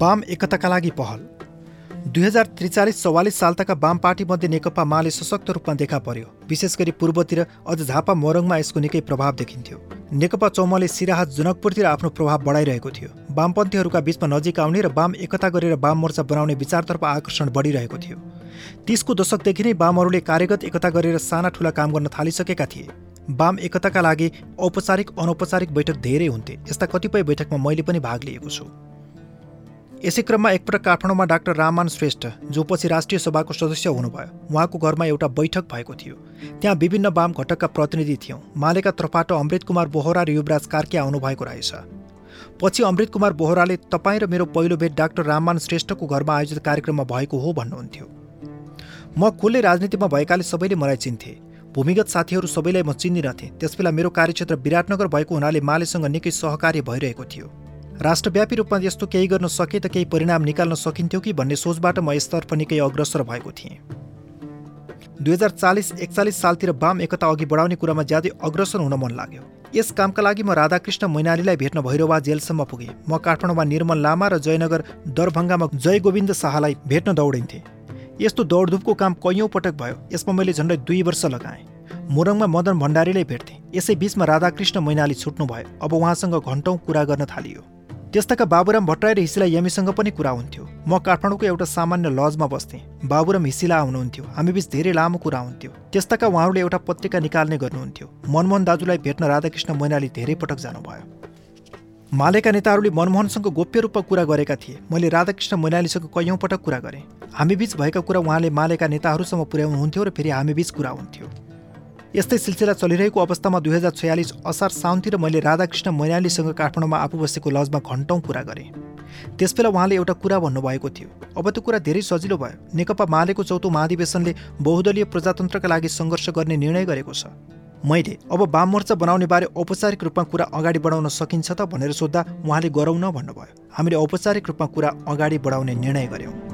वाम एकताका लागि पहल। दुई हजार त्रिचालिस चौवालिस सालताका वाम पार्टीमध्ये नेकपा माले सशक्त रूपमा देखा पर्यो। विशेष गरी पूर्वतिर अझ झापा मोरङमा यसको निकै प्रभाव देखिन्थ्यो। नेकपा चौमले सिराहात जनकपुरतिर आफ्नो प्रभाव बढाइरहेको थियो। वामपन्थीहरूका बीचमा नजिक आउने र वाम एकता गरेर वाम मोर्चा बनाउने विचारतर्फ आकर्षण बढिरहेको थियो। तिसको दशकदेखि नै वामहरूले कार्यगत एकता गरेर साना ठुला काम गर्न थालिसकेका थिए। वाम एकताका लागि औपचारिक अनौपचारिक बैठक धेरै हुन्थे। यस्ता कतिपय बैठकमा मैले पनि भाग लिएको छु। यसै क्रममा एकपटक काठमाडौँमा डाक्टर राममान श्रेष्ठ जो पछि राष्ट्रिय सभाको सदस्य हुनुभयो उहाँको घरमा एउटा बैठक भएको थियो। त्यहाँ विभिन्न वाम घटकका प्रतिनिधि थियौँ। मालेका तर्फबाट अमृत कुमार बोहरा र युवराज कार्के आउनुभएको रहेछ। पछि अमृत कुमार बोहराले तपाईँ र मेरो पहिलो भेट डाक्टर राममान श्रेष्ठको घरमा आयोजित कार्यक्रममा भएको हो भन्नुहुन्थ्यो। म खुल्लै राजनीतिमा भएकाले सबैले मलाई चिन्थे। भूमिगत साथीहरू सबैलाई म चिन्दिनथेँ त्यसबेला मेरो कार्यक्षेत्र विराटनगर भएको हुनाले मालेसँग निकै सहकार्य भइरहेको थियो। राष्ट्रव्यापी रूपमा यस्तो केही गर्न सके त केही परिणाम निकाल्न सकिन्थ्यो कि भन्ने सोचबाट म यसतर्फ निकै अग्रसर भएको थिएँ। दुई हजार चालिस एकचालिस सालतिर वाम एकता अघि बढाउने कुरामा ज्यादै अग्रसर हुन मन लाग्यो। यस कामका लागि म राधाकृष्ण मैनालीलाई भेट्न भैरवा जेलसम्म पुगेँ। म काठमाडौँमा निर्मल लामा र जयनगर दरभङ्गामा जय गोविन्द शाहलाई भेट्न दौडिन्थेँ। यस्तो दौडधुपको काम कैयौँ पटक भयो यसमा मैले झन्डै दुई वर्ष लगाएँ। मोरङमा मदन भण्डारीलाई भेट्थेँ। यसै बिचमा राधाकृष्ण मैनाली छुट्नुभयो। अब उहाँसँग घन्टौँ कुरा गर्न थालियो। त्यस्ताका बाबुराम भट्टराई र हिसिला यमीसँग पनि कुरा हुन्थ्यो म काठमाडौँको एउटा सामान्य लजमा बस्थेँ। बाबुराम हिसिला आउनुहुन्थ्यो। हामीबीच धेरै लामो कुरा हुन्थ्यो। त्यस्ताका उहाँहरूले एउटा पत्रिका निकाल्ने गर्नुहुन्थ्यो। मनमोहन दाजुलाई भेट्न राधाकृष्ण मैनाली धेरै पटक जानुभयो। मालेका नेताहरूले मनमोहनसँग गोप्य रूपमा कुरा गरेका थिए। मैले राधाकृष्ण मैनालीसँग कैयौँ पटक कुरा गरेँ। हामीबीच भएका कुरा उहाँले मालेका नेताहरूसम्म पुर्याउनुहुन्थ्यो र फेरि हामीबीच कुरा हुन्थ्यो। यस्तै सिलसिला चलिरहेको अवस्थामा दुई हजार छयालिस असार साउनतिर मैले राधाकृष्ण मैनालीसँग काठमाडौँमा आफू बसेको लजमा घन्टौँ कुरा गरेँ। त्यसबेला उहाँले एउटा कुरा भन्नुभएको थियो। अब त्यो कुरा धेरै सजिलो भयो। नेकपा मालेको चौथो महाधिवेशनले बहुदलीय प्रजातन्त्रका लागि सङ्घर्ष गर्ने निर्णय गरेको छ। मैले अब वाम मोर्चा बनाउने बारे औपचारिक रूपमा कुरा अगाडि बढाउन सकिन्छ त भनेर सोद्धा उहाँले गरौँ न भन्नुभयो। हामीले औपचारिक रूपमा कुरा अगाडि बढाउने निर्णय गऱ्यौँ